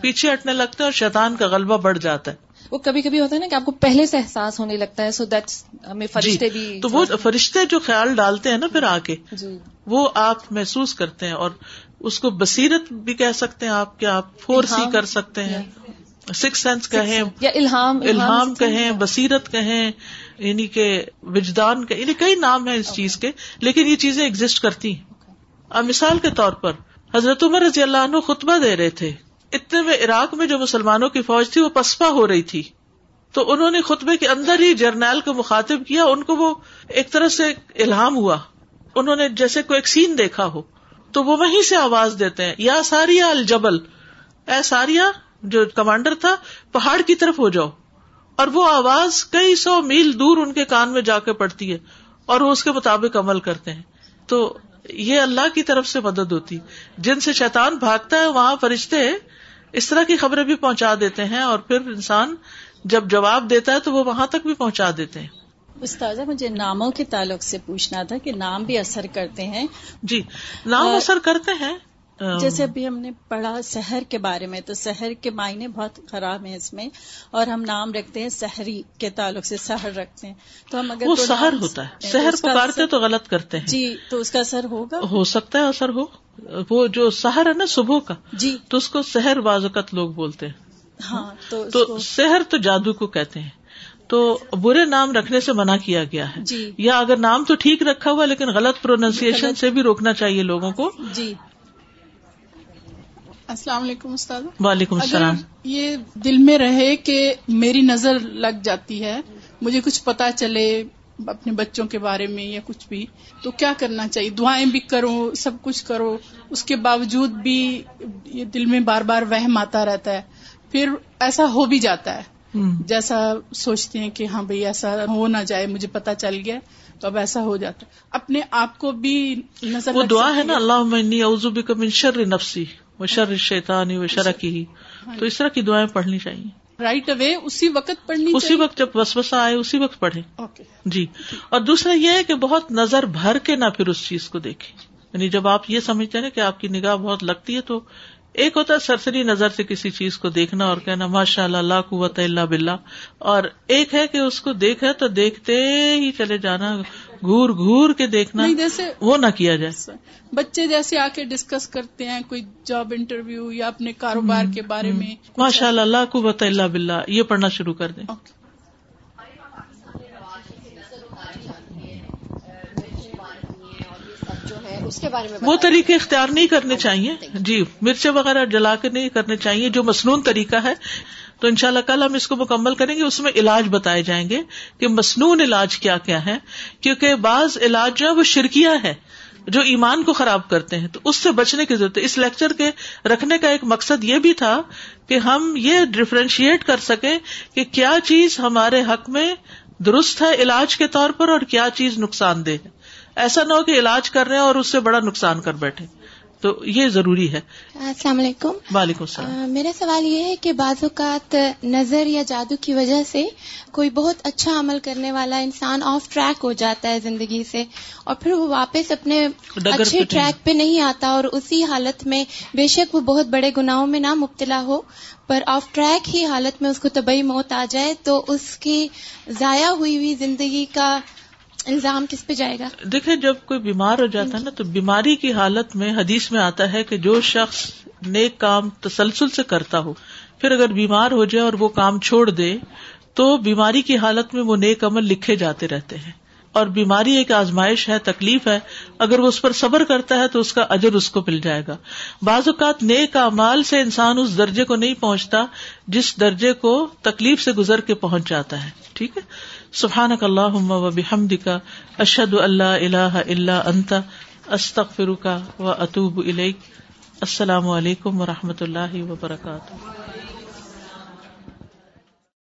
[SPEAKER 1] پیچھے ہٹنے لگتے ہیں اور شیطان کا غلبہ بڑھ جاتا ہے۔
[SPEAKER 7] وہ کبھی کبھی ہوتا ہے نا کہ آپ کو پہلے سے احساس ہونے لگتا ہے سو دیٹس ہمیں فرشتے جی، بھی
[SPEAKER 1] تو وہ فرشتے جو خیال ڈالتے ہیں نا پھر آ کے جی۔ وہ آپ محسوس کرتے ہیں اور اس کو بصیرت بھی کہہ سکتے ہیں آپ کیا آپ فور سی کر سکتے ہیں۔ سکس سینس کہیں
[SPEAKER 7] یا الہام
[SPEAKER 1] الہام کہیں بصیرت کہیں یعنی کہ وجدان کے یعنی کئی نام ہیں اس چیز کے لیکن یہ چیزیں ایگزٹ کرتی ہیں۔ اب مثال کے طور پر حضرت عمر رضی اللہ عنہ خطبہ دے رہے تھے۔ اتنے میں عراق میں جو مسلمانوں کی فوج تھی وہ پسپا ہو رہی تھی۔ تو انہوں نے خطبے کے اندر ہی جرنیل کو مخاطب کیا ان کو وہ ایک طرح سے الہام ہوا۔ انہوں نے جیسے کوئی ایک سین دیکھا ہو تو وہ وہیں سے آواز دیتے ہیں یا ساریا الجبل اے ساریا جو کمانڈر تھا پہاڑ کی طرف ہو جاؤ۔ اور وہ آواز کئی سو میل دور ان کے کان میں جا کے پڑتی ہے اور وہ اس کے مطابق عمل کرتے ہیں۔ تو یہ اللہ کی طرف سے مدد ہوتی۔ جن سے شیطان بھاگتا ہے وہاں فرشتے اس طرح کی خبریں بھی پہنچا دیتے ہیں اور پھر انسان جب جواب دیتا ہے تو وہ وہاں تک بھی پہنچا دیتے ہیں۔
[SPEAKER 8] استاذہ مجھے ناموں کے تعلق سے پوچھنا تھا کہ نام بھی اثر کرتے ہیں۔
[SPEAKER 1] جی نام اثر کرتے ہیں۔
[SPEAKER 8] جیسے ابھی ہم نے پڑھا شہر کے بارے میں تو شہر کے معنی بہت خراب ہیں اس میں اور ہم نام رکھتے ہیں شہری کے تعلق سے شہر رکھتے ہیں۔ تو ہم اگر
[SPEAKER 1] وہ شہر ہوتا ہے۔ شہر پکارتے تو غلط کرتے ہیں۔
[SPEAKER 8] جی تو اس کا اثر ہوگا؟
[SPEAKER 1] ہو سکتا ہے اثر ہو۔ وہ جو شہر ہے نا صبح کا جی۔ تو اس کو شہر بازوقت لوگ بولتے ہیں۔ ہاں تو شہر تو جادو کو کہتے ہیں۔ تو برے نام رکھنے سے منع کیا گیا ہے۔ جی۔ یا اگر نام تو ٹھیک رکھا ہوا لیکن غلط پروننسیشن سے بھی روکنا چاہیے لوگوں کو۔ جی۔
[SPEAKER 9] السلام علیکم استاد۔
[SPEAKER 1] وعلیکم السلام۔
[SPEAKER 9] یہ دل میں رہے کہ میری نظر لگ جاتی ہے مجھے کچھ پتا چلے اپنے بچوں کے بارے میں یا کچھ بھی تو کیا کرنا چاہیے؟ دعائیں بھی کرو سب کچھ کرو۔ اس کے باوجود بھی یہ دل میں بار بار وہم آتا رہتا ہے۔ پھر ایسا ہو بھی جاتا ہے۔ جیسا سوچتے ہیں کہ ہاں بھائی ایسا ہو نہ جائے مجھے پتا چل گیا تو اب ایسا ہو جاتا ہے۔ اپنے آپ کو بھی
[SPEAKER 1] نظر وہ دعا ہے نا اللہ من شر نفسی۔ وہ شر شیتانی وہ شرح کی ہی تو اس طرح کی دعائیں پڑھنی چاہیے۔
[SPEAKER 9] رائٹ اوے اسی وقت پڑھنی
[SPEAKER 1] اسی وقت جب وسوسہ آئے اسی وقت پڑھے جی۔ اور دوسرا یہ ہے کہ بہت نظر بھر کے نہ پھر اس چیز کو دیکھیں۔ یعنی جب آپ یہ سمجھتے ہیں کہ آپ کی نگاہ بہت لگتی ہے تو ایک ہوتا ہے سرسری نظر سے کسی چیز کو دیکھنا اور کہنا ماشاء اللہ اللہ قوت اللہ بلّہ اور ایک ہے کہ اس کو دیکھے تو دیکھتے ہی چلے جانا۔ گور گور کے دیکھنا جیسے وہ نہ کیا جائے۔
[SPEAKER 9] بچے جیسے آ کے ڈسکس کرتے ہیں کوئی جاب انٹرویو یا اپنے کاروبار کے بارے میں۔
[SPEAKER 1] ماشاء اللہ اللہ قوت اللہ بلّہ یہ پڑھنا شروع کر دیں۔ اس کے بارے میں وہ طریقے اختیار نہیں کرنے چاہیے۔ جی مرچیں وغیرہ جلا کے نہیں کرنے چاہیے جو مصنون طریقہ ہے۔ تو ان شاء اللہ کل ہم اس کو مکمل کریں گے، اس میں علاج بتائے جائیں گے کہ مصنون علاج کیا کیا ہے، کیونکہ بعض علاج جو ہے وہ شرکیاں ہے، جو ایمان کو خراب کرتے ہیں، تو اس سے بچنے کی ضرورت ہے۔ اس لیکچر کے رکھنے کا ایک مقصد یہ بھی تھا کہ ہم یہ ڈفرینشیٹ کر سکیں کہ کیا چیز ہمارے حق میں درست ہے علاج کے طور پر اور کیا چیز نقصان دہ ہے۔ ایسا نہ ہو کہ علاج کر رہے ہیں اور اس سے بڑا نقصان کر بیٹھے۔ تو یہ ضروری ہے۔
[SPEAKER 10] السلام علیکم۔
[SPEAKER 1] وعلیکم السلام۔
[SPEAKER 10] میرا سوال یہ ہے کہ بعض اوقات نظر یا جادو کی وجہ سے کوئی بہت اچھا عمل کرنے والا انسان آف ٹریک ہو جاتا ہے زندگی سے اور پھر وہ واپس اپنے اچھے ٹریک پہ نہیں آتا اور اسی حالت میں بے شک وہ بہت بڑے گناہوں میں نہ مبتلا ہو پر آف ٹریک ہی حالت میں اس کو طبی موت آ جائے تو اس کی ضائع ہوئی ہوئی زندگی کا الزام کس پہ جائے گا؟
[SPEAKER 1] دیکھیں، جب کوئی بیمار ہو جاتا ہے نا، تو بیماری کی حالت میں حدیث میں آتا ہے کہ جو شخص نیک کام تسلسل سے کرتا ہو، پھر اگر بیمار ہو جائے اور وہ کام چھوڑ دے، تو بیماری کی حالت میں وہ نیک عمل لکھے جاتے رہتے ہیں۔ اور بیماری ایک آزمائش ہے، تکلیف ہے۔ اگر وہ اس پر صبر کرتا ہے، تو اس کا اجر اس کو مل جائے گا۔ بعض اوقات نیک امال سے انسان اس درجے کو نہیں پہنچتا جس درجے کو تکلیف سے گزر کے پہنچ جاتا ہے۔ ٹھیک ہے؟ سبحان اللہ و بحمد کا اشد اللہ اللہ اللہ انت کا و اطوب السلام علیکم و رحمۃ اللہ وبرکاتہ۔